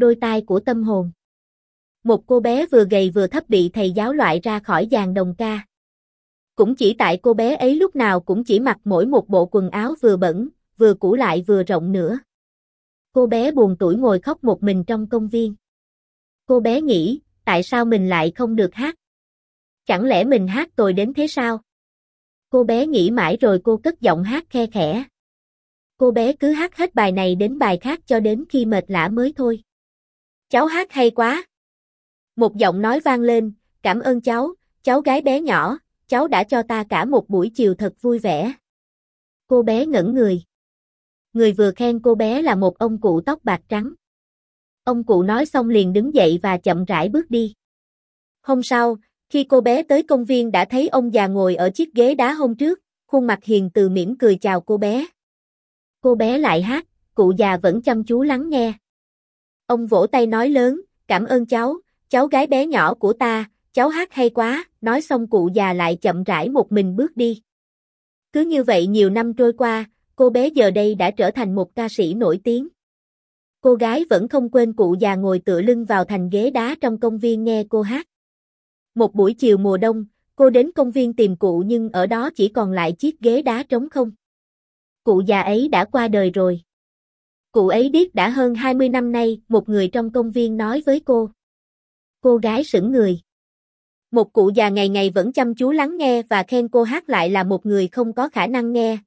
đôi tai của tâm hồn. Một cô bé vừa gầy vừa thấp bị thầy giáo loại ra khỏi dàn đồng ca. Cũng chỉ tại cô bé ấy lúc nào cũng chỉ mặc mỗi một bộ quần áo vừa bẩn, vừa cũ lại vừa rộng nữa. Cô bé buồn tuổi ngồi khóc một mình trong công viên. Cô bé nghĩ, tại sao mình lại không được hát? Chẳng lẽ mình hát tồi đến thế sao? Cô bé nghĩ mãi rồi cô cất giọng hát khe khẽ. Cô bé cứ hát hết bài này đến bài khác cho đến khi mệt lã mới thôi. Cháu hát hay quá. Một giọng nói vang lên, cảm ơn cháu, cháu gái bé nhỏ, cháu đã cho ta cả một buổi chiều thật vui vẻ. Cô bé ngẩn người. Người vừa khen cô bé là một ông cụ tóc bạc trắng. Ông cụ nói xong liền đứng dậy và chậm rãi bước đi. Hôm sau, khi cô bé tới công viên đã thấy ông già ngồi ở chiếc ghế đá hôm trước, khuôn mặt hiền từ mỉm cười chào cô bé. Cô bé lại hát, cụ già vẫn chăm chú lắng nghe. Ông vỗ tay nói lớn, cảm ơn cháu, cháu gái bé nhỏ của ta, cháu hát hay quá, nói xong cụ già lại chậm rãi một mình bước đi. Cứ như vậy nhiều năm trôi qua, cô bé giờ đây đã trở thành một ca sĩ nổi tiếng. Cô gái vẫn không quên cụ già ngồi tựa lưng vào thành ghế đá trong công viên nghe cô hát. Một buổi chiều mùa đông, cô đến công viên tìm cụ nhưng ở đó chỉ còn lại chiếc ghế đá trống không. Cụ già ấy đã qua đời rồi. Cụ ấy biết đã hơn 20 năm nay, một người trong công viên nói với cô. Cô gái sững người. Một cụ già ngày ngày vẫn chăm chú lắng nghe và khen cô hát lại là một người không có khả năng nghe,